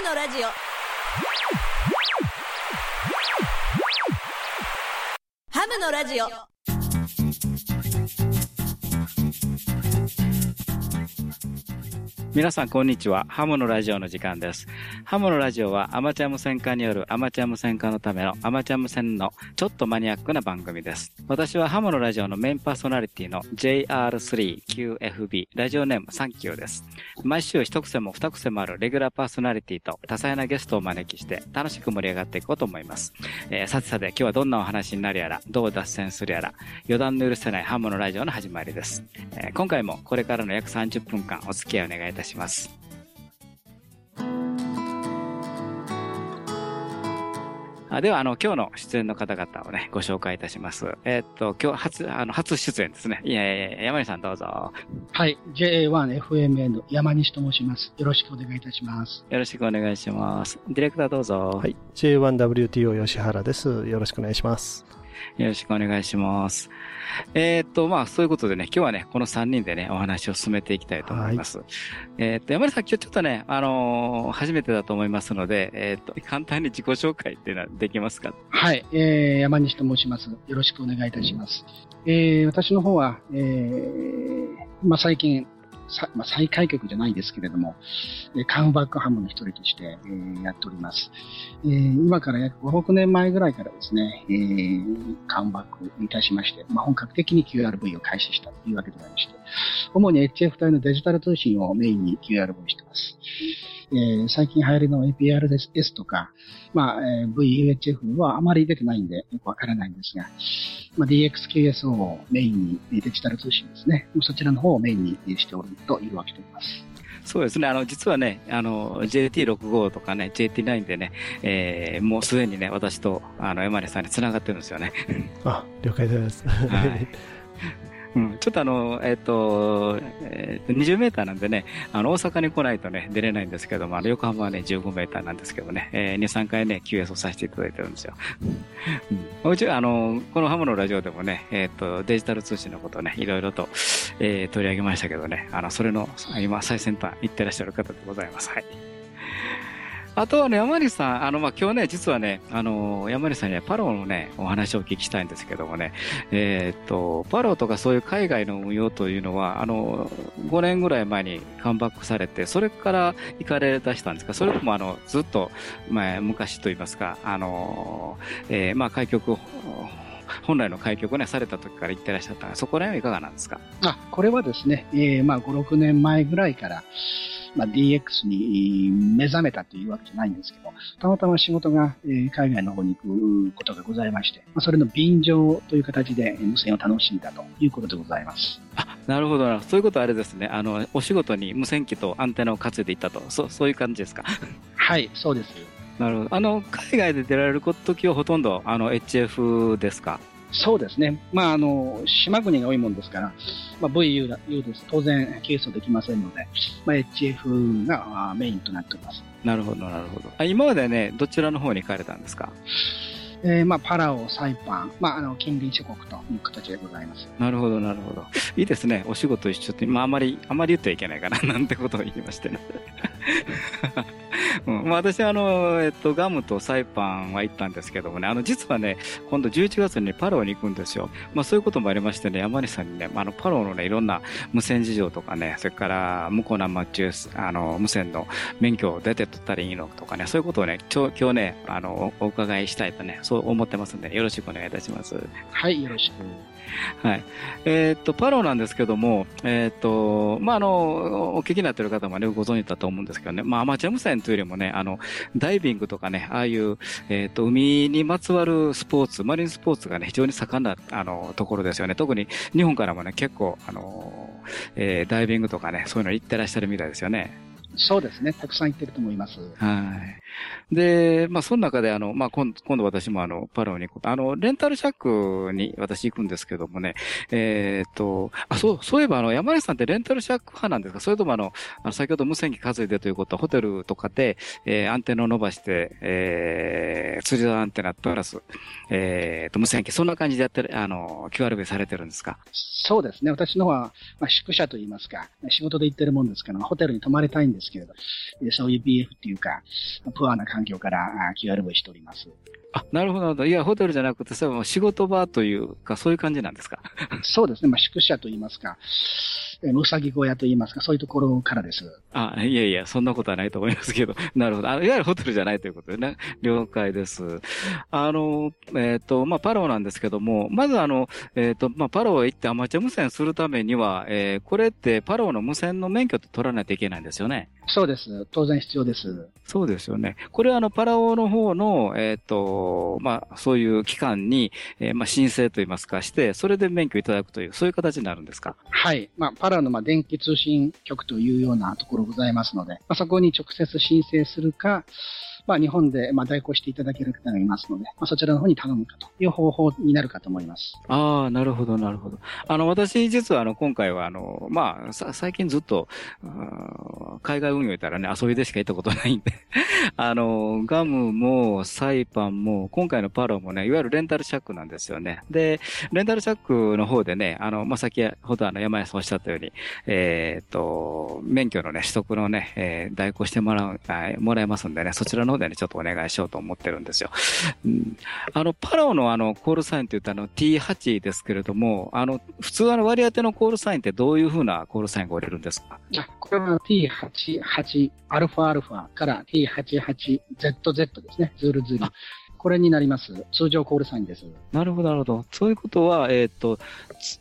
ムのラジオハムのラジオ皆さん、こんにちは。ハムのラジオの時間です。ハムのラジオはアマチュア無線化によるアマチュア無線化のためのアマチュア無線のちょっとマニアックな番組です。私はハムのラジオのメインパーソナリティの JR3QFB ラジオネームサンキューです。毎週一癖も二癖もあるレギュラーパーソナリティと多彩なゲストをお招きして楽しく盛り上がっていこうと思います。えーさてさて今日はどんなお話になるやら、どう脱線するやら、余談の許せないハムのラジオの始まりです。えー今回もこれからの約30分間お付き合いお願いいたします。あでは、あの、今日の出演の方々をね、ご紹介いたします。えーっと、今日初、あの、初出演ですね。いやいやいや、山根さんどうぞ。はい。JA1FMN 山西と申します。よろしくお願いいたします。よろしくお願いします。ディレクターどうぞ。はい。J1WTO 吉原です。よろしくお願いします。よろしくお願いします。えーっと、まあ、そういうことでね、今日はね、この3人でね、お話を進めていきたいと思います。えーっと、山根さん、今日ちょっとね、あのー初めてだと思いますので、えーっと、簡単に自己紹介っていうのはできますか？はい。えー、山西と申します。よろしくお願いいたします。えー、私の方は、えー、まあ、最近、さまあ、再開局じゃないですけれども、えーカムバックハムの一人として、えーやっております。えー今から約5、6年前ぐらいからですね、えーカムバックいたしまして、まあ、本格的に QRV を開始したというわけでございまして、主に HF 隊のデジタル通信をメインに QRV してます。えー最近流行りの APR ですですとか、まあ、えー VUHF はあまり出てないんでよくわからないんですが、まあ、DXQSO をメインにデジタル通信ですね。そちらの方をメインにしておるというわけでございます。そうですね。あの、実はね、あの、JT65 とかね、JT9 でね、えー、もうすでにね、私と、あの、山根さんに繋がってるんですよね。あ、了解です。はい。うん、ちょっとあの、えっ、と、えー20メーターなんでね、あの、大阪に来ないとね、出れないんですけども、あの、横浜はね、15メーターなんですけどね、えー、2、3回ね、QS をさせていただいてるんですよ。うん。うち、あの、このハムのラジオでもね、えっ、と、デジタル通信のことをね、いろいろと、えー取り上げましたけどね、あの、それの、今、最先端行ってらっしゃる方でございます。はい。あとはね、山西さん、あの、まあ、今日ね、実はね、あの、山西さんにはパロのね、お話をお聞きしたいんですけどもね、えーっと、パロとかそういう海外の運用というのは、あの、5年ぐらい前にカムバックされて、それから行かれ出したんですか？それとも、あの、ずっと、まあ、昔といいますか、あの、えーまあ、開局、本来の開局ね、された時から行ってらっしゃった。そこら辺はいかがなんですか？あ、これはですね、えーまあ、5、6年前ぐらいから、まあ、DX に目覚めたというわけじゃないんですけど、たまたま仕事が、えー海外の方に行くことがございまして、まあ、それの便乗という形でえー無線を楽しんだということでございます。なるほどなるほど。そういうことはあれですね。あの、お仕事に無線機とアンテナを担いでいったと。そそういう感じですか？はい、そうです。なるほど。あの、海外で出られる時はほとんど、あの、HF ですか？そうですね。まあ、あの、島国が多いもんですから、まあ、VU です。当然、ケースできませんので、まあ、HF があメインとなっております。なるほど、なるほど。あ今までね、どちらの方に行かれたんですか？えーまあ、パラオ、サイパン、まあ、あの、近隣諸国という形でございます。なるほど、なるほど。いいですね。お仕事一緒って、まあ、あまり、あまり言ってはいけないかな、なんてことを言いましてね。うん、まあ私はあの、えっと、ガムとサイパンは行ったんですけどもね、あの、実はね、今度11月にパラオに行くんですよ。まあそういうこともありましてね、山西さんにね、あの、パラオのね、いろんな無線事情とかね、それから、向こう生中、あの、無線の免許を出て取ったらいいのとかね、そういうことをね、今日ね、あの、おお伺いしたいとね、そう思ってますんで、よろしくお願いいたします。はい、よろしく。はい。えーっと、パロなんですけども、えーっと、まあ、あの、お聞きになってる方もね、ご存知だと思うんですけどね、まあ、アマチュア無線というよりもね、あの、ダイビングとかね、ああいう、えーっと、海にまつわるスポーツ、マリンスポーツがね、非常に盛んな、あの、ところですよね。特に日本からもね、結構、あの、えーダイビングとかね、そういうの行ってらっしゃるみたいですよね。そうですね。たくさん行ってると思います。はい。で、まあ、その中で、あの、まあ、今度、今度私もあの、パラオに。あの、レンタルシャックに私行くんですけどもね、えーっと、あ、そう、そういえばあの、山根さんってレンタルシャック派なんですか？それともあの、あの先ほど無線機担いでということは、ホテルとかで、えーアンテナを伸ばして、えー、釣りアンテナプラス、えーっと、無線機、そんな感じでやってる、あの、QRV されてるんですか？そうですね。私の方は、まあ、宿舎といいますか、仕事で行ってるもんですから、ホテルに泊まりたいんですけれど、そういう BF っていうか、プアな環境から QRV しております。あ、なるほど、なるほど。いや、ホテルじゃなくて、それは仕事場というか、そういう感じなんですか？そうですね。まあ、宿舎といいますか、えうさぎ小屋といいますか、そういうところからです。あ、いやいや、そんなことはないと思いますけど。なるほど。あいわゆるホテルじゃないということでね。了解です。あの、えっ、ー、と、まあ、パローなんですけども、まずあの、えっ、ー、と、まあ、パローへ行ってアマチュア無線するためには、えー、これってパローの無線の免許って取らないといけないんですよね。そうです。当然必要です。そうですよね。これはあの、パラオの方の、えっ、ー、と、まあ、そういう機関に、えー、まあ、申請といいますかして、それで免許いただくという、そういう形になるんですか？はい。まあ、パラの、まあ、電気通信局というようなところございますので、まあ、そこに直接申請するか、まあ、日本で、まあ、代行していただける方がいますので、まあ、そちらの方に頼むかという方法になるかと思います。ああ、なるほど、なるほど。あの、私、実は、あの、今回は、あの、まあ、最近ずっと、海外運用いたらね、遊びでしか行ったことないんで あの、ガムも、サイパンも、今回のパロもね、いわゆるレンタルシャックなんですよね。で、レンタルシャックの方でね、あの、まあ、先ほどあの、山安おっしゃったように、えー、っと、免許のね、取得のね、えー、代行してもらう、もらえますんでね、そちらの方でね、ちょっとお願いしようと思ってるんですよ。うん、あの、パラオのあの、コールサインって言ったあの T8 ですけれども、あの、普通あの割り当てのコールサインってどういうふうなコールサインが折れるんですか？これは T88 アルファアルファから T88ZZ ですね。ズルズル。これになります。通常コールサインです。なるほど、なるほど。そういうことは、えっ、ー、と、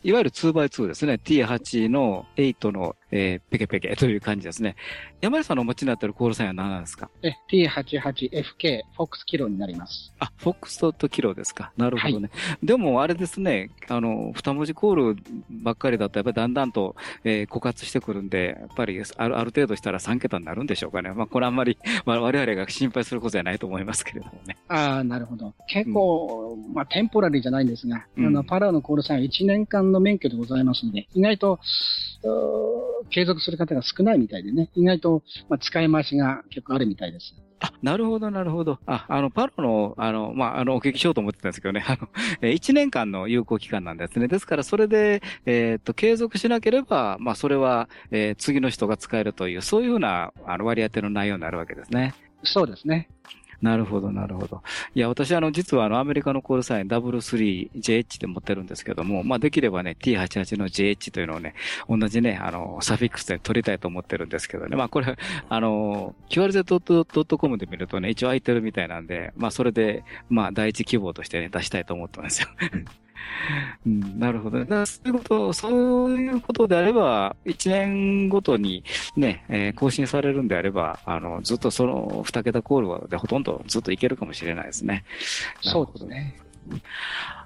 いわゆる 2x2 ですね。T8 の8のえー、ペケペケという感じですね。山根さんのお持ちになっているコールサインは何なんですか？え、T88FK、フォックスキロになります。あ、フォックストットキロですか？なるほどね。はい、でも、あれですね、あの、二文字コールばっかりだと、やっぱりだんだんと、えー、枯渇してくるんで、やっぱりある、ある程度したら3桁になるんでしょうかね。まあ、これあんまり、まあ、我々が心配することじゃないと思いますけれどもね。ああ、なるほど。結構、うん、まあ、テンポラリーじゃないんですが、うん、あの、パラオのコールサインは1年間の免許でございますので、意外と、継続する方が少ないみたいでね、意外と、まあ、使い回しが結構あるみたいです。あ、なるほど、なるほど。あ、あの、パロの、あの、まあ、あの、お聞きしようと思ってたんですけどね、あの、え1年間の有効期間なんですね。ですから、それで、えー、っと、継続しなければ、まあ、それは、えー、次の人が使えるという、そういうふうな、あの、割り当ての内容になるわけですね。そうですね。なるほど、なるほど。いや、私、あの、実は、あの、アメリカのコールサイン W3JH で持ってるんですけども、まあ、できればね、T88 の JH というのをね、同じね、あの、サフィックスで取りたいと思ってるんですけどね。まあ、これ、あの、QRZ.com で見るとね、一応空いてるみたいなんで、まあ、それで、まあ、第一希望としてね、出したいと思ってますよ。うん、なるほど。だそういうこと、そういうことであれば、1年ごとにね、えー、更新されるんであれば、あの、ずっとその2桁コールでほとんどずっといけるかもしれないですね。そうですね。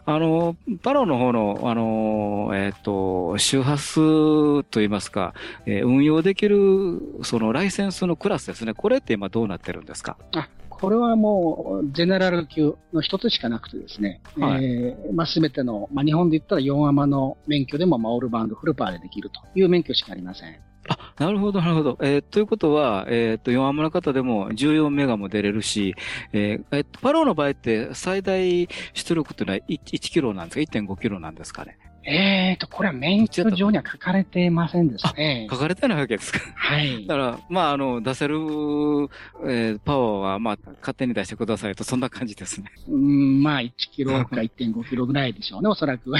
あの、パロの方の、あの、えっ、ー、と、周波数といいますか、えー、運用できる、そのライセンスのクラスですね。これって今どうなってるんですか？あ、これはもう、ゼネラル級の一つしかなくてですね、はい、えー、まあ、すべての、まあ、日本で言ったら4アマの免許でも、まあ、オールバウンド、フルパーでできるという免許しかありません。あ、なるほど、なるほど。えー、ということは、えっ、ー、と、4アマの方でも14メガも出れるし、えー、えー、パローの場合って最大出力っていうのは 1, 1キロなんですか ?1.5 キロなんですかね？ええと、これは免許上には書かれてませんですね。書かれてないわけですか。はい。だから、まあ、あの、出せる、えー、パワーは、まあ、勝手に出してくださいと、そんな感じですね。うん、まあ、1キロか1.5キロぐらいでしょうね、おそらく。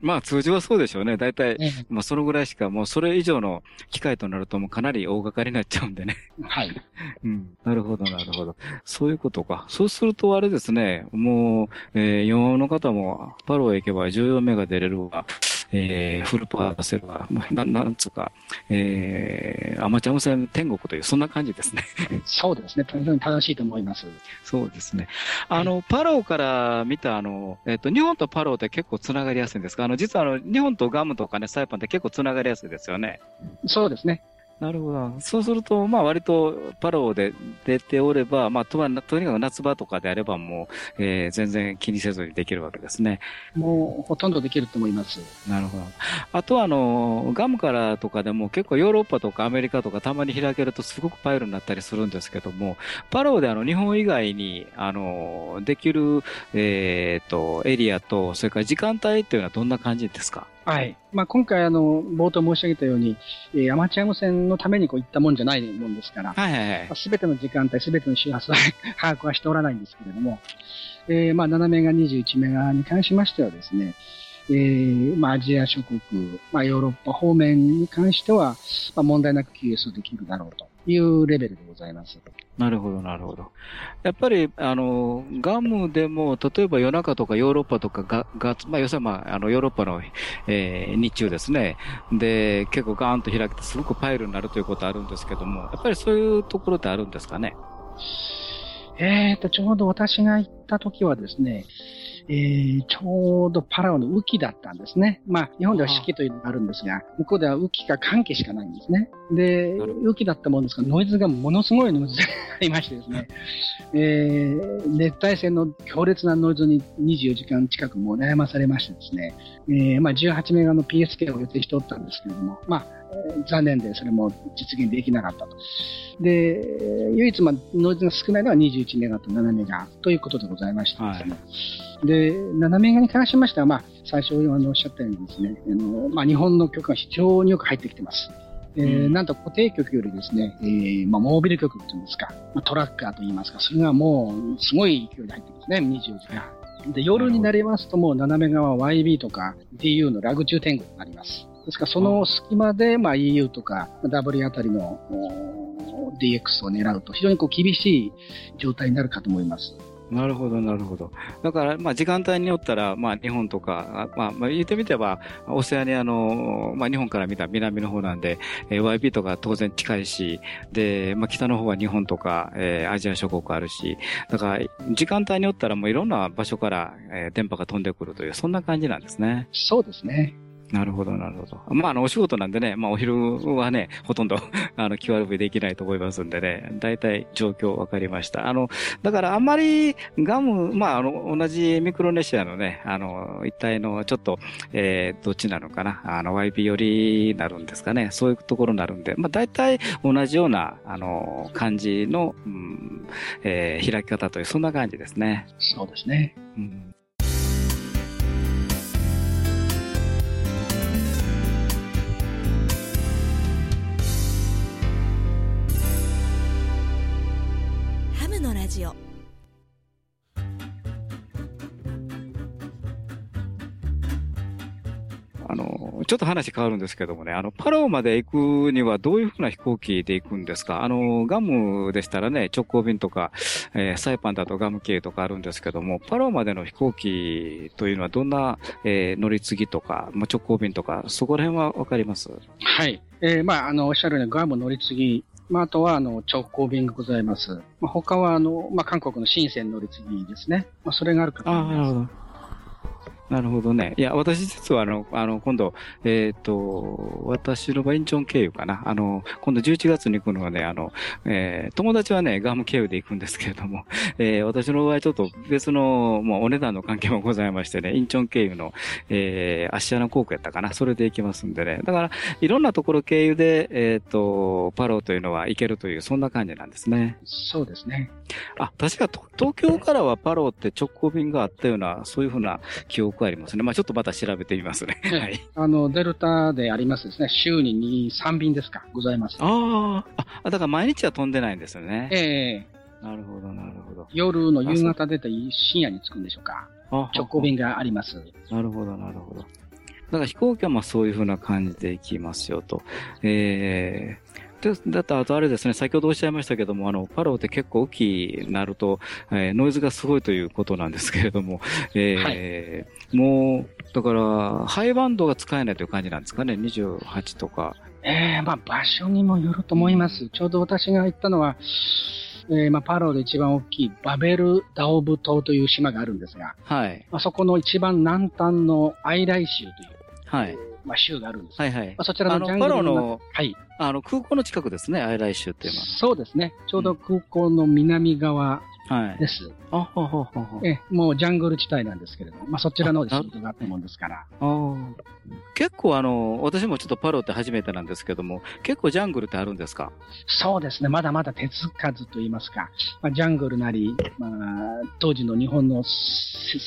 まあ通常はそうでしょうね。大体、まあそのぐらいしか、もうそれ以上の機械となるともうかなり大掛かりになっちゃうんでね。はい。うん。なるほど、なるほど。そういうことか。そうするとあれですね、もう、えー、4の方もパロへ行けば14目が出れるわ。えー、フルパワー出せるわ。ななんつうか、えー、アマチュア無線天国という、そんな感じですね。そうですね。非常に正しいと思います。そうですね。あの、パローから見た、あの、えっ、ー、と、日本とパローって結構つながりやすいんですか？あの、実はあの、日本とガムとかね、サイパンって結構つながりやすいですよね。そうですね。なるほど。そうすると、まあ割とパロで出ておれば、まあとは、とにかく夏場とかであればもう、えー、全然気にせずにできるわけですね。もうほとんどできると思います。なるほど。あとはあの、ガムからとかでも結構ヨーロッパとかアメリカとかたまに開けるとすごくパイルになったりするんですけども、パロであの日本以外に、あの、できる、えっ、ー、と、エリアと、それから時間帯っていうのはどんな感じですか？はい。まあ、今回、あの、冒頭申し上げたように、えーアマチュア無線のためにこういったもんじゃないもんですから、はいはいはい。すべての時間帯、すべての周波数は 把握はしておらないんですけれども、えーまあ、7メガ、21メガに関しましてはですね、えーまあ、アジア諸国、まあ、ヨーロッパ方面に関しては、まあ、問題なく QS できるだろうというレベルでございます。なるほど、なるほど。やっぱり、あの、ガムでも、例えば夜中とかヨーロッパとかが、が、まあ、要するに、まあ、あの、ヨーロッパの、えー日中ですね。で、結構ガーンと開けて、すごくパイルになるということあるんですけども、やっぱりそういうところってあるんですかね？えーと、ちょうど私が行った時はですね、えー、ちょうどパラオの雨季だったんですね。まあ、日本では四季というのがあるんですが、向こうでは雨季か寒季しかないんですね。で雨季だったもんですから、ノイズがものすごいノイズがありましてですね、えー、熱帯線の強烈なノイズに24時間近くもう悩まされましてですね、えー、まあ、18メガの PSK を予定しておったんですけれども、まあ、えー残念でそれも実現できなかったと。で、唯一、まあ、ノイズが少ないのは21メガと7メガということでございましてですね。で、7メガに関しましては、まあ、最初あのおっしゃったようにですね、あのまあ、日本の曲が非常によく入ってきてます。えーうんなんと固定曲よりですね、えーまあ、モービル曲というんですか、まあ、トラッカーといいますか、それがもうすごい勢いで入ってますね、24時間。で、夜になりますともう7メガは YB とか DU のラグ中天国になります。ですからその隙間で、まあ、EU とかまあ W あたりのお DX を狙うと非常にこう厳しい状態になるかと思います。なるほど、なるほど。だから、まあ、時間帯によったら、まあ、日本とか、まあ、まあ、言ってみれば、オセアニアの、まあ、日本から見た南の方なんで、えー YB とか当然近いし、で、まあ、北の方は日本とか、えーアジア諸国あるし、だから、時間帯によったらもういろんな場所から、えー電波が飛んでくるという、そんな感じなんですね。そうですね。なるほど、なるほど。まあ、あの、お仕事なんでね、まあ、お昼はね、ほとんど、あの、QRV できないと思いますんでね、大体状況わかりました。あの、だからあんまりガム、まあ、あの、同じミクロネシアのね、あの、一帯のちょっと、えー、どっちなのかな、あの、YB よりになるんですかね、そういうところになるんで、まあ、大体同じような、あの、感じの、うん、えー開き方という、そんな感じですね。そうですね。うんちょっと話変わるんですけどもね、あの、パラオまで行くにはどういうふうな飛行機で行くんですか？あの、ガムでしたらね、直行便とか、えーサイパンだとガム経由とかあるんですけども、パラオまでの飛行機というのはどんな、えー乗り継ぎとか、まあ、直行便とか、そこら辺はわかります？はい。えーまあ、あの、おっしゃるように、グアム乗り継ぎ、まあ、あとは、あの、直行便がございます。まあ、他は、あの、まあ、韓国の深セン乗り継ぎですね。まあ、それがあるかと思います。ど。なるほどね。いや、私実はあの、あの、今度、えっ、と、私の場合、インチョン経由かな。あの、今度11月に行くのはね、あの、えー友達はね、ガム経由で行くんですけれども、えー私の場合ちょっと別の、もうお値段の関係もございましてね、インチョン経由の、えー、アシアナ航空やったかな。それで行きますんでね。だから、いろんなところ経由で、えっ、と、パローというのは行けるという、そんな感じなんですね。そうですね。あ、確かと東京からはパローって直行便があったような、そういうふうな記憶ありますね。まあちょっとまた調べてみますね。ええはい。あの、デルタでありますですね。週に2、3便ですか、ございます。あーあ、だから毎日は飛んでないんですよね。ええなるほど、なるほど。夜の夕方出て深夜に着くんでしょうか。あ直行便があります。なるほど、なるほど。だから飛行機はまあそういうふうな感じで行きますよと。えー、で、だってあとあれですね、先ほどおっしゃいましたけども、あの、パローって結構大きになると、えーノイズがすごいということなんですけれども、えーもう、だから、ハイバンドが使えないという感じなんですかね、28とか。ええまあ場所にもよると思います。ちょうど私が行ったのは、えーまあパロで一番大きいバベルダオブ島という島があるんですが、はい。まあ、そこの一番南端のアイライ州という、はい。まあ、州があるんです。はいはいま。あ、そちらあの、のジャングルパローの、はい。あの、空港の近くですね、アイライ州っていうのそうですね。ちょうど空港の南側は。はい。です。あ、ほほほほ。ええもうジャングル地帯なんですけれども、まあ、そちらの方で仕事があったもんですから。あー結構あの、私もちょっとパロって初めてなんですけども、結構ジャングルってあるんですか？そうですね。まだまだ手つかずと言いますか、まあ、ジャングルなり、まあ、当時の日本の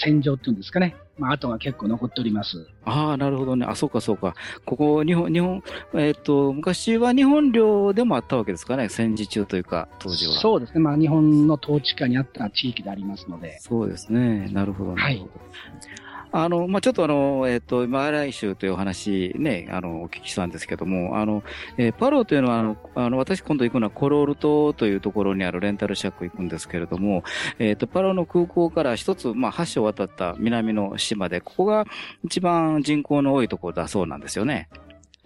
戦場っていうんですかね。まあ、跡が結構残っております。ああ、なるほどね。あ、そうかそうか。ここ、日本、日本、えっ、と、昔は日本領でもあったわけですかね？戦時中というか、当時は。そうですね。まあ、日本の統治下にあった地域でありますので。そうですね。なるほど、なるほど。あの、まあ、ちょっとあの、えっ、と、今、来週というお話ね、あの、お聞きしたんですけども、あの、えーパローというのは、あの、あの、私今度行くのはコロール島というところにあるレンタルシャック行くんですけれども、えっ、と、パローの空港から一つ、まあ、橋を渡った南の島で、ここが一番人口の多いところだそうなんですよね。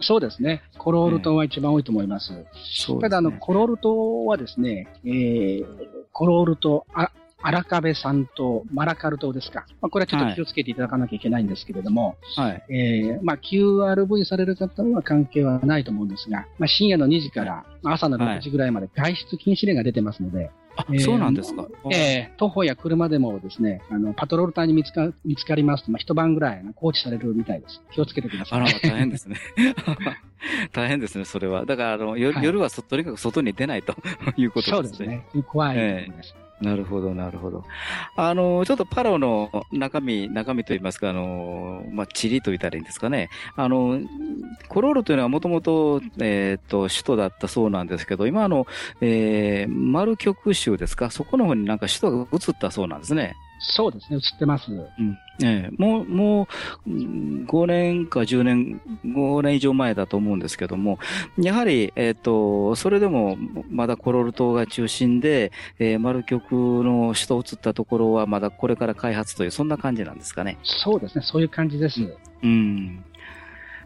そうですね。コロール島は一番多いと思います。そうただ、あの、コロール島はですね、えー、コロール島、あアラカベ山島、マラカル島ですか。まあ、これはちょっと気をつけていただかなきゃいけないんですけれども、はい。えー、まあ、QRV される方は関係はないと思うんですが、まあ、深夜の2時からまあ朝の6時ぐらいまで外出禁止令が出てますので、あ、えーそうなんですか。えー徒歩や車でもですね、あの、パトロール隊に見つか見つかりますと、まあ、一晩ぐらい拘置されるみたいです。気をつけてください。あら、大変ですね。大変ですね、それは。だから、あの、夜,、はい夜はそとにかく外に出ないと いうことでね。そうですすね。怖いです。なるほど、なるほど。あの、ちょっとパラオの中身、中身といいますか、あの、まあ、地理と言ったらいいんですかね。あの、コロールというのはもともと、えっ、と、首都だったそうなんですけど、今あの、えー、マル極州ですか、そこの方になんか首都が移ったそうなんですね。そうですね、映ってます。うん。ええもう、もう、うん5年か10年、5年以上前だと思うんですけども、やはり、えっ、と、それでも、まだコロル島が中心で、えー、マル極の首都移ったところはまだこれから開発という、そんな感じなんですかね。そうですね、そういう感じです。うん。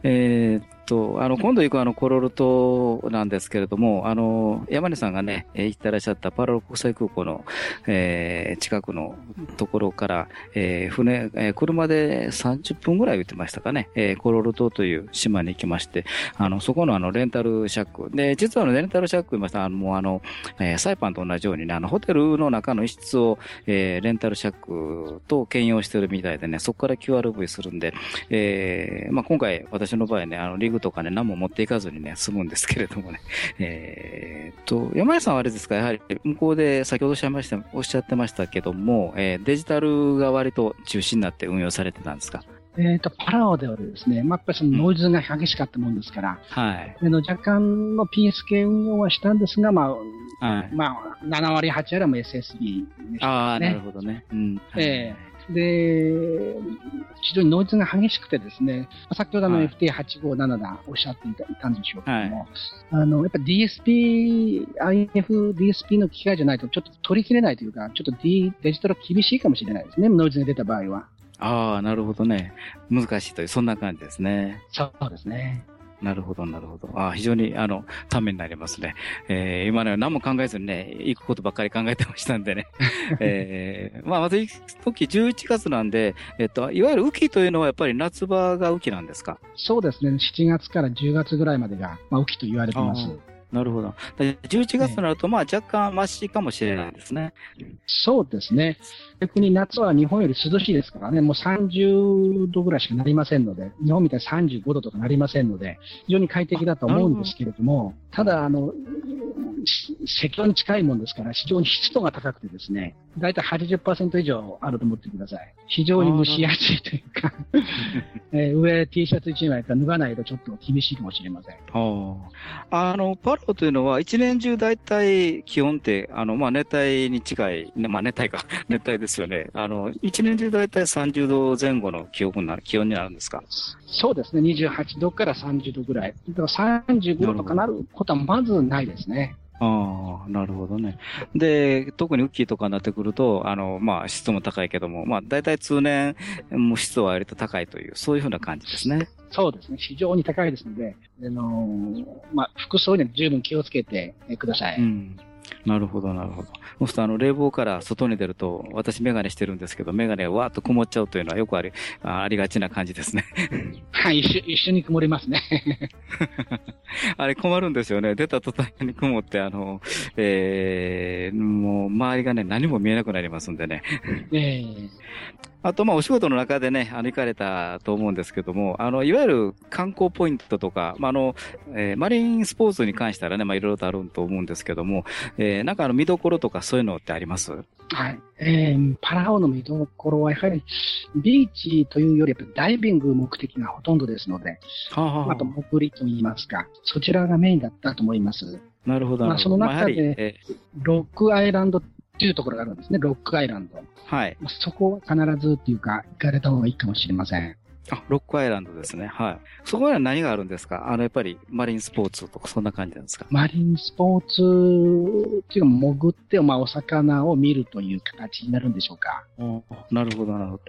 えーっと、あの、今度行くあの、コロル島なんですけれども、あの、山根さんがね、えー行ってらっしゃったパラオ国際空港の、えー近くのところから、えー船、えー車で30分ぐらい言ってましたかね、えーコロル島という島に行きまして、あの、そこのあの、レンタルシャック。で、実はあの、レンタルシャック言いました。ら、あの、もうあの、えーサイパンと同じようにね、あの、ホテルの中の一室を、えーレンタルシャックと兼用してるみたいでね、そこから QRV するんで、えーまあ、今回私の場合ね、あの、リグとかね、何も持っていかずにね、済むんですけれどもね。えーっと、山根さんはあれですか、やはり向こうで先ほどおっしゃいました、おっしゃってましたけども、えーデジタルが割と中心になって運用されてたんですか？えっ、と、パラオではですね、まあ、やっぱりそのノイズが激しかったもんですから、はい。あの若干の PS 系運用はしたんですが、まあ、はい。まあ、7割、8割はもう SSD でしたああ、ねなるほどね。うん。えで、非常にノイズが激しくてですね、先ほどあのはい FT857 だおっしゃっていたんでしょうけども、あの、やっぱ DSP、IF、DSP の機械じゃないとちょっと取り切れないというか、ちょっと、D、デジタル厳しいかもしれないですね、ノイズが出た場合は。ああ、なるほどね。難しいという、そんな感じですね。そうですね。なるほど、なるほど。ああ、非常に、あの、ためになりますね。えー、今ね、何も考えずにね、行くことばっかり考えてましたんでね。えー、まあ、まず行くとき11月なんで、えっと、いわゆる雨季というのはやっぱり夏場が雨季なんですか？そうですね、7月から10月ぐらいまでが、まあ、雨季と言われてます。なるほど。で11月となると、まあ、若干マシかもしれないですね。そうですね。逆に夏は日本より涼しいですからね、もう30度ぐらいしかなりませんので、日本みたいに35度とかなりませんので、非常に快適だと思うんですけれども、ただ、あの、し赤道に近いもんですから、非常に湿度が高くてですね、だいたい80%以上あると思ってください。非常に蒸し暑いというか、えー上 T シャツ1枚か脱がないとちょっと厳しいかもしれません。はあ。あの、パロというのは一年中大体気温って、あの、まあ、熱帯に近い、ねまあ、熱帯か、熱帯ですよね。あの、一年中大体30度前後の気温になる、気温になるんですか？そうですね、28度から30度ぐらい。だから35度とかなることはまずないですね。ああ、なるほどね。で、特にウッキーとかになってくると、あの、まあ、湿度も高いけども、まあ、大体通年、もう湿度は割と高いという、そういうふうな感じですね。そうですね、非常に高いですので、あのーまあ、服装には十分気をつけてえください。うん。なるほど、なるほど。そうすると、あの、冷房から外に出ると、私メガネしてるんですけど、メガネがわーっと曇っちゃうというのはよくあり、あありがちな感じですね。はい、一緒一緒に曇りますね。あれ困るんですよね。出た途端に曇って、あの、えー、もう周りがね、何も見えなくなりますんでね。ええあと、まあ、お仕事の中でね、あの、行かれたと思うんですけども、あの、いわゆる観光ポイントとか、まあ、あの、えーマリンスポーツに関したらね、まあ、いろいろとあると思うんですけども、えーなんかあの、見どころとかそういうのってあります？はい。えー、パラオの見どころはやはり、ビーチというより、やっぱダイビング目的がほとんどですので、はあ、はあと潜りと言いますか、そちらがメインだったと思います。なるほど。まあその中でロックアイランドっていうところがあるんですね、ロックアイランド。ーはい。まあそこは必ずっていうか、行かれた方がいいかもしれません。あ、ロックアイランドですね。はい。そこには何があるんですか？あの、やっぱり、マリンスポーツとか、そんな感じなんですか？マリンスポーツっていうか、潜って、まあ、お魚を見るという形になるんでしょうか？なるほど、なるほど。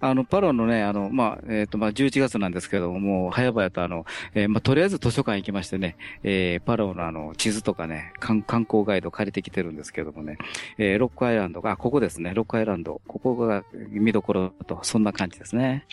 あの、パロのね、あの、まあ、えっ、と、まあ、11月なんですけども、もう、早々とあの、えーまあ、とりあえず図書館行きましてね、えー、パロのあの、地図とかね、観観光ガイド借りてきてるんですけどもね、えー、ロックアイランドが、あここですね、ロックアイランド、ここが見どころと、そんな感じですね。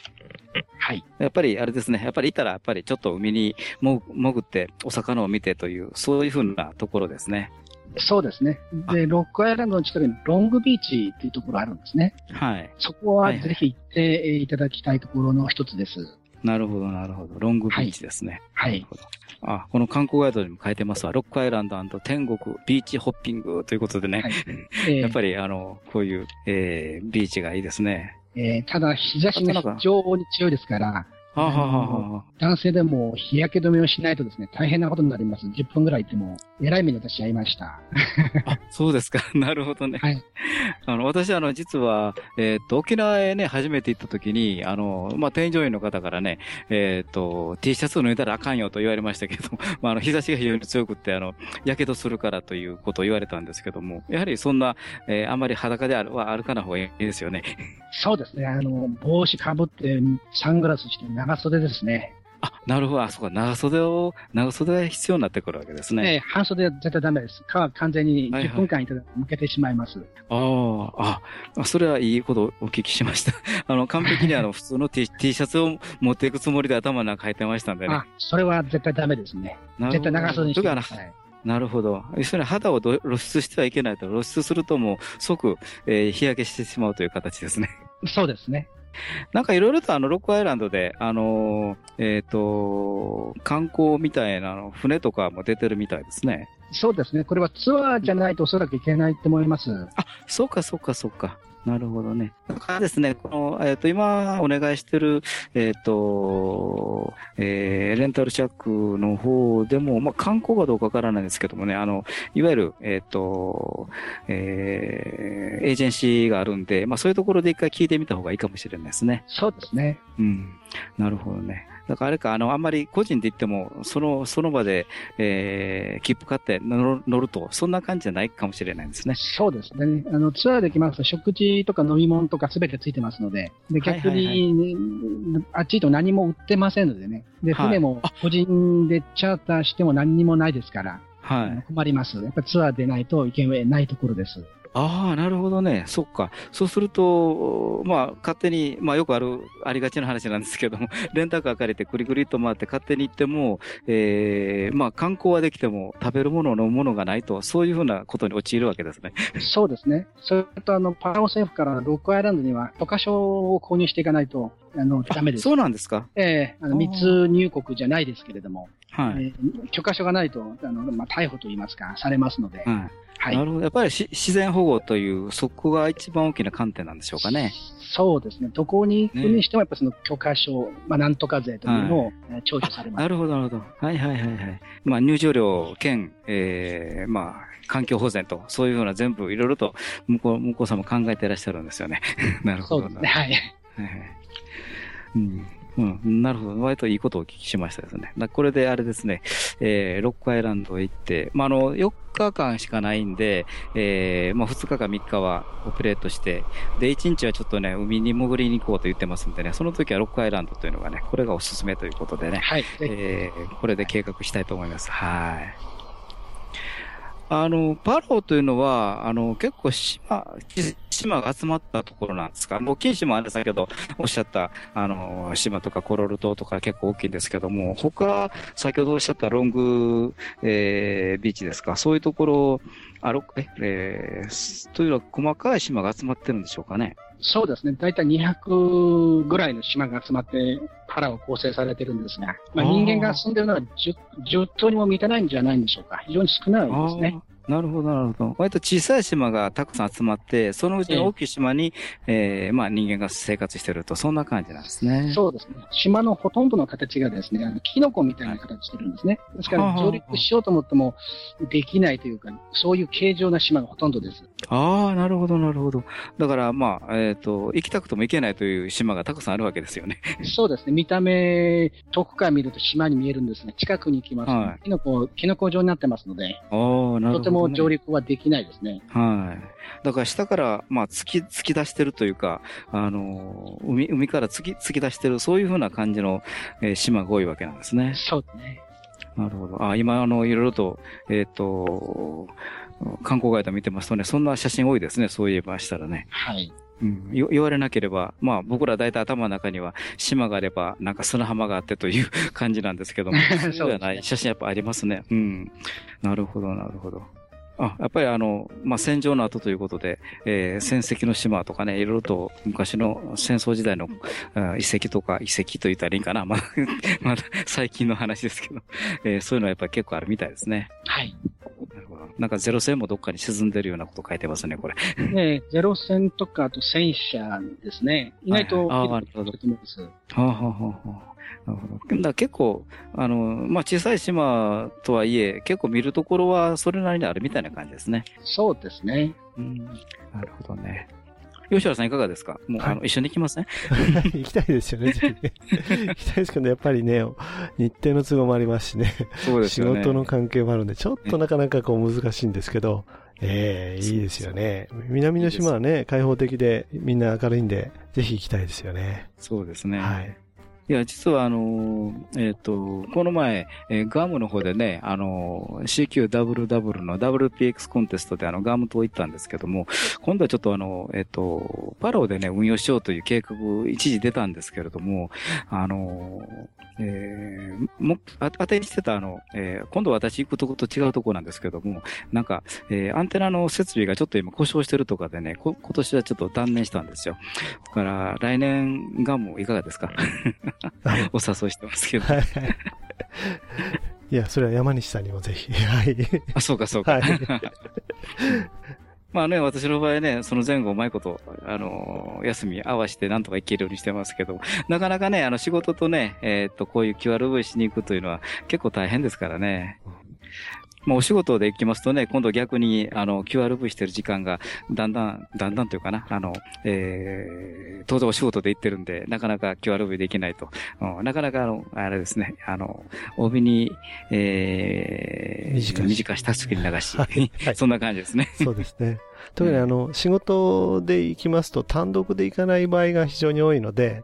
はい。やっぱり、あれですね、やっぱりいたら、やっぱりちょっと海にも潜って、お魚を見てという、そういうふうなところですね。そうですね。で、ロックアイランドの近くにロングビーチっていうところあるんですね。はい。そこはぜひ行っていただきたいところの一つです。なるほど、なるほど。ロングビーチですね。はいなるほど。あ、この観光ガイドにも書いてますわ。ロックアイランド天国ビーチホッピングということでね。はい えーやっぱり、あの、こういう、えー、ビーチがいいですね。えーただ、日差しが非常に強いですから、はあ、はあは男性でも日焼け止めをしないとですね、大変なことになります。10分ぐらい行っても、えらい目に私会いました。あ、あ、そうですか。なるほどね。はい。あの、私、あの、実は、えっ、と、沖縄へね、初めて行った時に、あの、まあ、添乗員の方からね、えっ、と、T シャツを脱いだらあかんよと言われましたけど、まあ、あの、日差しが非常に強くって、あの、やけどするからということを言われたんですけども、やはりそんな、えーあんまり裸であるは歩かない方がいいですよね。そうですね。あの、帽子かぶって、サングラスして長袖ですね。あ、なるほど。あ、そうか。長袖を、長袖が必要になってくるわけですね。えー半袖は絶対ダメです。皮は完全にはいはい10分間いただ向けてしまいます。ああ、あ、それはいいことをお聞きしました。あの、完璧にあの、普通の T, T シャツを持っていくつもりで頭の中入ってましたんでね。あ、それは絶対ダメですね。絶対長袖にしてください。なるほど。要するに肌をど露出してはいけないと。露出するともう即、えー日焼けしてしまうという形ですね。そうですね。なんかいろいろとあの、ロックアイランドで、あのーえっ、と、観光みたいなの、船とかも出てるみたいですね。そうですね。これはツアーじゃないとおそらくいけないと思います。あ、そうか、そうか、そうか。なるほどね。だからですね、この、えっ、と、今お願いしてる、えっ、と、えーレンタルシャックの方でも、まあ、観光かどうかわからないんですけどもね、あの、いわゆる、えっ、と、えーエージェンシーがあるんで、まあ、そういうところで一回聞いてみた方がいいかもしれないですね。そうですね。うん。なるほどね。だからあれか、あの、あんまり個人で言っても、その、その場で、えー、切符買って乗る乗ると、そんな感じじゃないかもしれないですね。そうですね。あの、ツアーできますと食事とか飲み物とかすべてついてますので、で、逆に、ねあっちと何も売ってませんのでね。で、はい船も個人でチャーターしても何にもないですから、はい。困ります。やっぱりツアーでないといけないところです。ああ、なるほどね。そっか。そうすると、まあ、勝手に、まあ、よくある、ありがちな話なんですけども、レンタカー借りてくりくりっと回って勝手に行っても、ええまあ、観光はできても食べるもの、飲むものがないと、そういうふうなことに陥るわけですね。そうですね。それと、あの、パラオ政府からロックアイランドには許可証を購入していかないと、あの、ダメです。そうなんですかええあの、あー密入国じゃないですけれども、はい。えー許可証がないと、あの、まあ、逮捕と言いますか、されますので、はい。はいな。るほど。やっぱりし自然保護という、そこが一番大きな観点なんでしょうかね。そうですね。どこに行くにしても、やっぱその許可証、まあ、なんとか税というのを、えー徴収されますな。るほど、なるほど。はいはいはいはい。まあ、入場料兼、ええまあ、環境保全と、そういうふうな全部いろいろと、向こう、向こうさんも考えていらっしゃるんですよね。なるほどな。そうですね。はい。はいはいうん。うん。なるほど。割といいことをお聞きしましたですね。だこれであれですね、えー、ロックアイランドへ行って、まあ、あの、4日間しかないんで、えー、まあ、2日か3日はオペレートして、で、1日はちょっとね、海に潜りに行こうと言ってますんでね、その時はロックアイランドというのがね、これがおすすめということでね、はい。えー、これで計画したいと思います。はい。あの、パロというのは、あの、結構島、島が集まったところなんですか？もう、金島はね、先ほどおっしゃった、あの、島とかコロル島とか結構大きいんですけども、他、先ほどおっしゃったロング、えー、ビーチですか？そういうところ、あろ、え、えー、というのは細かい島が集まってるんでしょうかね？そうですね。だいたい200ぐらいの島が集まって、パラを構成されてるんですが、まあ、人間が住んでるのは 10, 10頭にも満たないんじゃないんでしょうか。非常に少ないですね。なるほど、なるほど。割と小さい島がたくさん集まって、そのうちの大きい島に、えーまあ人間が生活してると、そんな感じなんですね。そうですね。島のほとんどの形がですね、あのキノコみたいな形してるんですね。ですから、上陸しようと思ってもできないというか、そういう形状な島がほとんどです。ああ、なるほど、なるほど。だから、まあ、えっ、と、行きたくても行けないという島がたくさんあるわけですよね。そうですね。見た目、遠くから見ると島に見えるんですが、近くに行きますと、はいキノコ、キノコ状になってますので、ああ、なるほど、も上陸はできないですね。はい。だから下から、まあ、突き、突き出してるというか、あの、海、海から突き、突き出してる、そういうふうな感じの、えー島が多いわけなんですね。そうですね。なるほど。あ、今、あの、いろいろと、えっ、と、観光ガイド見てますとね、そんな写真多いですね、そういえばしたらね。はい。うん、言言われなければ、まあ僕ら大体頭の中には島があれば、なんか砂浜があってという 感じなんですけども、そうじゃない、写真やっぱありますね。うん。なるほど、なるほど。あ、やっぱりあの、まあ、戦場の後ということで、えー戦跡の島とかね、いろいろと昔の戦争時代のあ遺跡とか、遺跡と言ったらいいんかな。まだ、まだ最近の話ですけど、えーそういうのはやっぱり結構あるみたいですね。はい。なるほど。なんかゼロ戦もどっかに沈んでるようなこと書いてますね、これ。で、ゼロ戦とか、あと戦車ですね。意外と、はいはいあーなるほどはあはあはあ、なるほど。だから結構、あの、まあ、小さい島とはいえ、結構見るところはそれなりにあるみたいな感じですね。そうですね。うん。なるほどね。吉原さんいかがですか？もう、はいあの、一緒に行きますね。行きたいですよね、行きたいですけど、やっぱりね、日程の都合もありますしね、そう仕事の関係もあるんで、ちょっとなかなかこう難しいんですけど、ええいいですよね。南の島はね、開放的でみんな明るいんで、ぜひ行きたいですよね。そうですね。はい。いや、実はあの、えっ、と、この前、えーガムの方でね、あの、CQWW の WPX コンテストであの、ガム島行ったんですけども、今度はちょっとあの、えっ、と、パラオでね、運用しようという計画、一時出たんですけれども、あの、えーも、あ当てにしてたあの、えー今度私行くとこと違うとこなんですけども、なんか、えーアンテナの設備がちょっと今故障してるとかでね、こ今年はちょっと断念したんですよ。だから、来年ガムいかがですか？お誘いしてますけど。はい。いや、それは山西さんにもぜひ。はい。あ、そうか、そうか。はい まあね、私の場合ね、その前後うまいこと、あのー休み合わせてなんとか行けるようにしてますけど、なかなかね、あの仕事とね、えーっと、こういう QRV しに行くというのは結構大変ですからね。まあお仕事で行きますとね、今度逆に、あの、QRV してる時間が、だんだん、だんだんというかな、あの、えー、当然お仕事で行ってるんで、なかなか QRV できないと。うんなかなかあの、あれですね、あの、帯に、えー、短し短したすきに流し、はいはい そんな感じですね。そうですね。特にあの、仕事で行きますと単独で行かない場合が非常に多いので、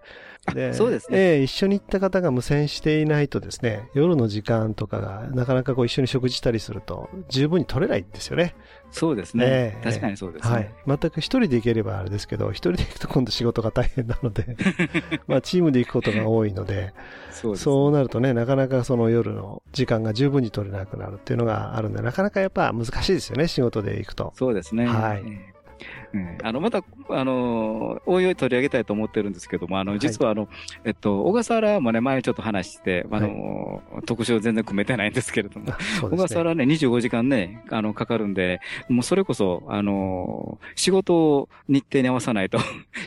で そうですねええ一緒に行った方が無線していないとですね、夜の時間とかがなかなかこう一緒に食事したりすると十分に取れないんですよね。そうですね。ええ確かにそうですね。はい。全く一人で行ければあれですけど、一人で行くと今度仕事が大変なので、まあチームで行くことが多いので、そうです。そうなるとね、なかなかその夜の時間が十分に取れなくなるっていうのがあるんで、なかなかやっぱ難しいですよね、仕事で行くと。そうですね。はいええうんあの、また、あの、おいおい取り上げたいと思ってるんですけども、あの、実はあの、えっと、小笠原もね、前ちょっと話して、あの、特集全然組めてないんですけれども、あそう小。笠原ね、25時間ね、あの、かかるんで、もうそれこそ、あの、仕事を日程に合わさないと、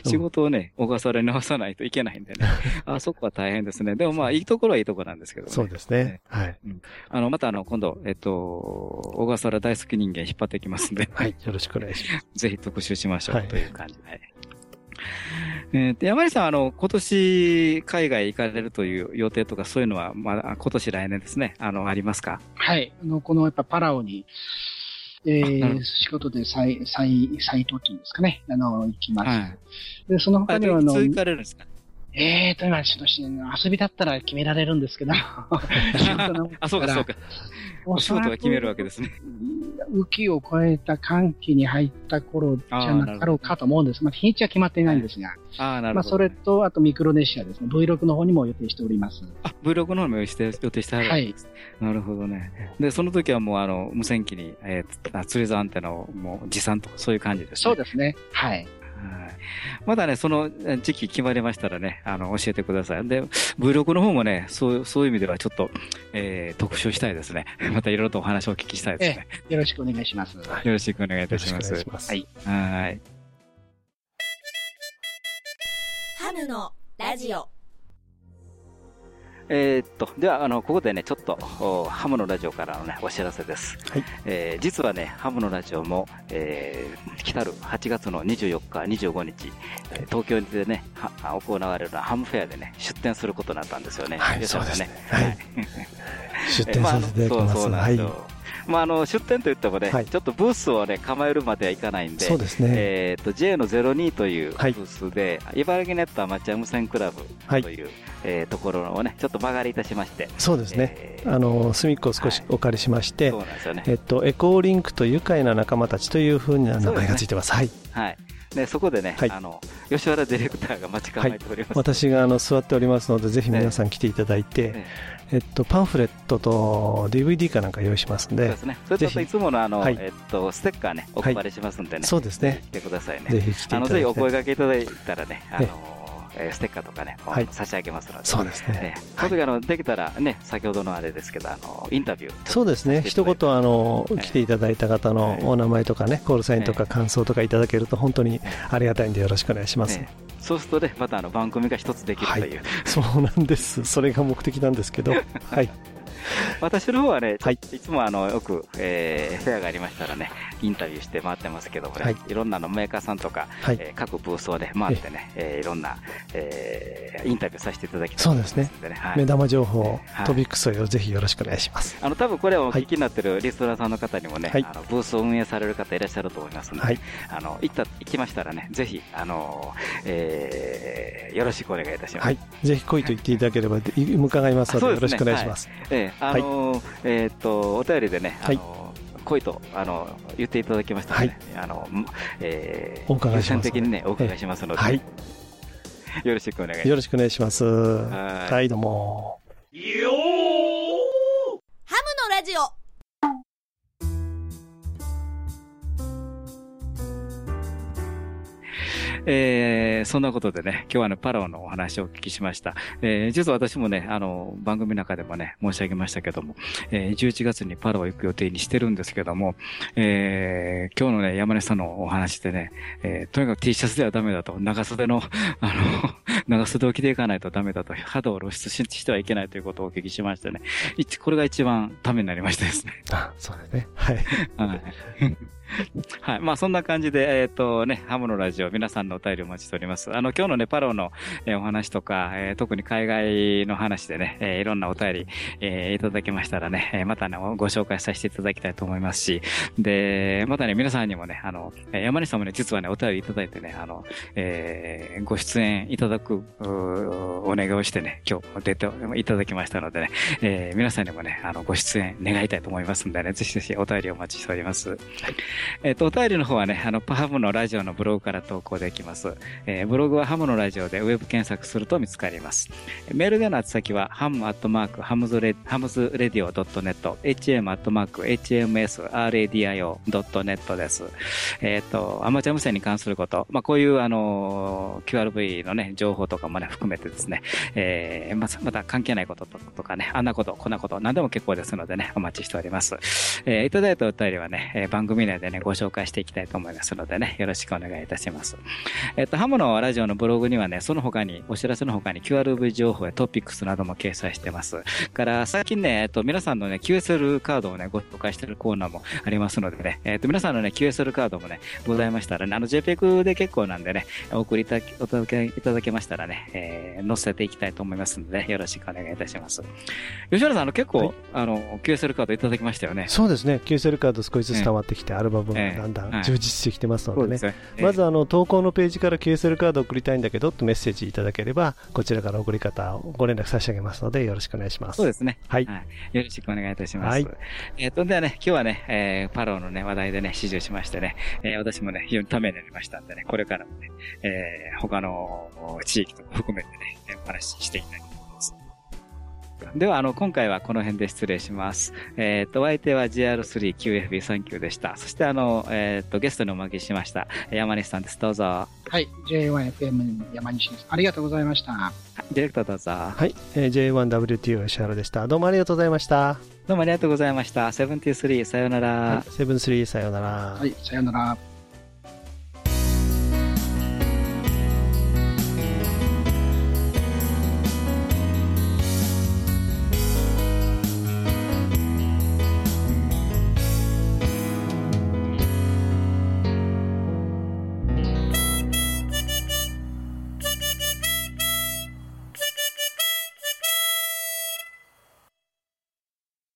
仕事をね、小笠原に合わさないといけないんでね、あそこは大変ですね。でもまあ、いいところはいいところなんですけどね。そうですね。はい。あの、またあの、今度、えっと、小笠原大好き人間引っ張ってきますんで、はい。よろしくお願いします。ぜひ特集しましょうはいという感じで。えーで山根さん、あの、今年海外行かれるという予定とかそういうのは、まだ今年来年ですね、あの、ありますか？はい。あの、このやっぱパラオに、えー、仕事で再、再、再登記ですかね。あの、行きます。はい。で、その他には、あの、いつ行かれるんですかえーと、今、ちょっとし遊びだったら決められるんですけど、あ、そうか、そうか。お仕事が決めるわけですね。雨季を超えた寒気に入った頃じゃなかろうかと思うんです。まあ、日にちは決まっていないんですが、ああ、なるまあ、ほど。それと、あとミクロネシアですね。V6 の方にも予定しております。あ、Vlog の方も予定して予定してあるわけです。なるほどね。で、その時はもう、あの、無線機に、えー、あ釣り竿アンテナをもう持参と、そういう感じですね。そうですね。はい。まだね、その時期決まりましたらね、あの、教えてください。で、Vlog の方もね、そう、そういう意味ではちょっと、えー、特集したいですね。またいろいろとお話をお聞きしたいですね、ええ。よろしくお願いします。よろしくお願いいたします。ますはい。はい。ハムのラジオ。えー、っと、では、あの、ここでね、ちょっと、ハムのラジオからのね、お知らせです。はい。えー、実はね、ハムのラジオも、えー、来たる8月の24日、25日、東京でね、は行われるハムフェアでね、出店することになったんですよね。はい、そうですね。はい。出店させていただきます。そうそうなんですよ。はいまあ、あの出店といってもね、はい、ちょっとブースを、ね、構えるまではいかないんで、そうですね。えーと、J の02というブースで、はい、茨城ネットアマチュア無線クラブという、はい、えー、ところをね、ちょっと曲がりいたしまして、そうですね、えー、あの隅っこを少しお借りしまして、えっと、エコーリンクと愉快な仲間たちというふうな名前がついてます。すね、はい、はい。でそこでね、はい、あの吉原ディレクターが待ち構えております、はい、私があの座っておりますので、ぜひ皆さん来ていただいて、ねねえっと、パンフレットと DVD かなんか用意しますんで、そうですね。それといつものあの、はい、えっと、ステッカーね、お配りしますんでね。そうですね。来てくださいね。ぜひ来て。あの、ぜひお声掛けいただいたらね、あの、えー、ステッカーとかね、はい、差し上げますので、そうですね。その時あの、できたらね、先ほどのあれですけど、あの、インタビュー。そうですね、一言あの、来ていただいた方のお名前とかね、コールサインとか感想とかいただけると本当にありがたいんでよろしくお願いします。そうするとね、またあの番組が一つできるという、そうなんです。それが目的なんですけど、はい。私の方はね、はい、いつもあのよく、えー、フェアがありましたらね、インタビューして回ってますけどもね、はい、いろんなのメーカーさんとか、はい、えー、各ブースをね、回ってね、えー、いろんな、えー、インタビューさせていただきたいそうですね。はい、目玉情報、トピックスをぜひよろしくお願いします。あの、多分これをお聞きになってるリストラーさんの方にもね、はい、あのブースを運営される方いらっしゃると思いますので、はい、あの、行った、行きましたらね、ぜひ、あの、えー、よろしくお願いいたします。はい。ぜひ来いと言っていただければ、伺いますので、よろしくお願いします。ええあのえっと、お便りでね、あの来い。とあの言っていただきましたので、はい、あのえー、お伺いします、的にねお伺いしますので、はい、よろしくお願いします。よろしくお願いします。はい、どうも。えー、そんなことでね、今日はね、パラオのお話をお聞きしました。えー、実は私もね、あの、番組の中でもね、申し上げましたけども、えー、11月にパラオ行く予定にしてるんですけども、えー、今日のね、山根さんのお話でね、えー、とにかく T シャツではダメだと、長袖の、あの、長袖を着ていかないとダメだと、肌を露出してはいけないということをお聞きしましてね、これが一番ためになりましたですね。あ、そうですね。はい。はい。はい。まあ、そんな感じで、えっ、ー、とね、ハムのラジオ、皆さんのお便りお待ちしております。あの、今日のね、パロの、えー、お話とか、えー、特に海外の話でね、えー、いろんなお便り、えー、いただけましたらね、えー、またね、ご紹介させていただきたいと思いますし、で、またね、皆さんにもね、あの、山西さんもね、実はね、お便りいただいてね、あの、えー、ご出演いただく、お願いをしてね、今日出ていただきましたのでね、えー、皆さんにもね、あの、ご出演願いたいと思いますんでね、ぜひぜひお便りお待ちしております。はいえっ、ー、と、お便りの方はね、あの、ハムのラジオのブログから投稿できます。えー、ブログはハムのラジオでウェブ検索すると見つかります。メールでの宛先は、ハムアットマーク、ハムズレ、ハムズレディオ .net、hm アットマーク、hmsradio.net です。えっ、ー、と、アマチュア無線に関すること、まあ、こういう、あの、QRV のね、情報とかもね、含めてですね、えー、ままた関係ないこととかね、あんなこと、こんなこと、何でも結構ですのでね、お待ちしております。えー、いただいたお便りはね、番組内でね、ご紹介していきたいと思いますのでね、よろしくお願いいたします。えっと、ハムのラジオのブログにはね、その他に、お知らせの他に QRV 情報やトピックスなども掲載してます。から、最近ね、えっと、皆さんのね、QSL カードをね、ご紹介しているコーナーもありますのでね、えっと、皆さんのね、QSL カードもね、ございましたらね、あの JPEG で結構なんでね、お送りいただけいただけましたらね、えー、載せていきたいと思いますので、よろしくお願いいたします。吉原さん、あの、結構、はい、あの、QSL カードいただきましたよね。そうですね、QSL カード少しずつ溜まってきて、アルバムがだんだん充実してきてますのでね、まずあの投稿のページから QSL カード送りたいんだけどとメッセージいただければ、こちらから送り方をご連絡差し上げますので、よろしくお願いします。そうですね。はい。よろしくお願いいたします。はい。えっ、と、ではね、今日はね、えー、パローのね、話題でね、指示をしましてね、えー、私もね、非常にためになりましたんでね、これからもね、えー、他の地域とか含めてね、お話ししていきたいと思います。では、あの、今回はこの辺で失礼します。えっ、ー、と、お相手は GR3QFB39 でした。そして、あの、えっ、ー、と、ゲストにお招きしました。山西さんです。どうぞ。はい。J1FM 山西です。ありがとうございました。ディレクターどうぞ。はい。えー、J1WTO 石原でした。どうもありがとうございました。どうもありがとうございました。73さよなら。セブンスリーさよなら。はい、さよなら。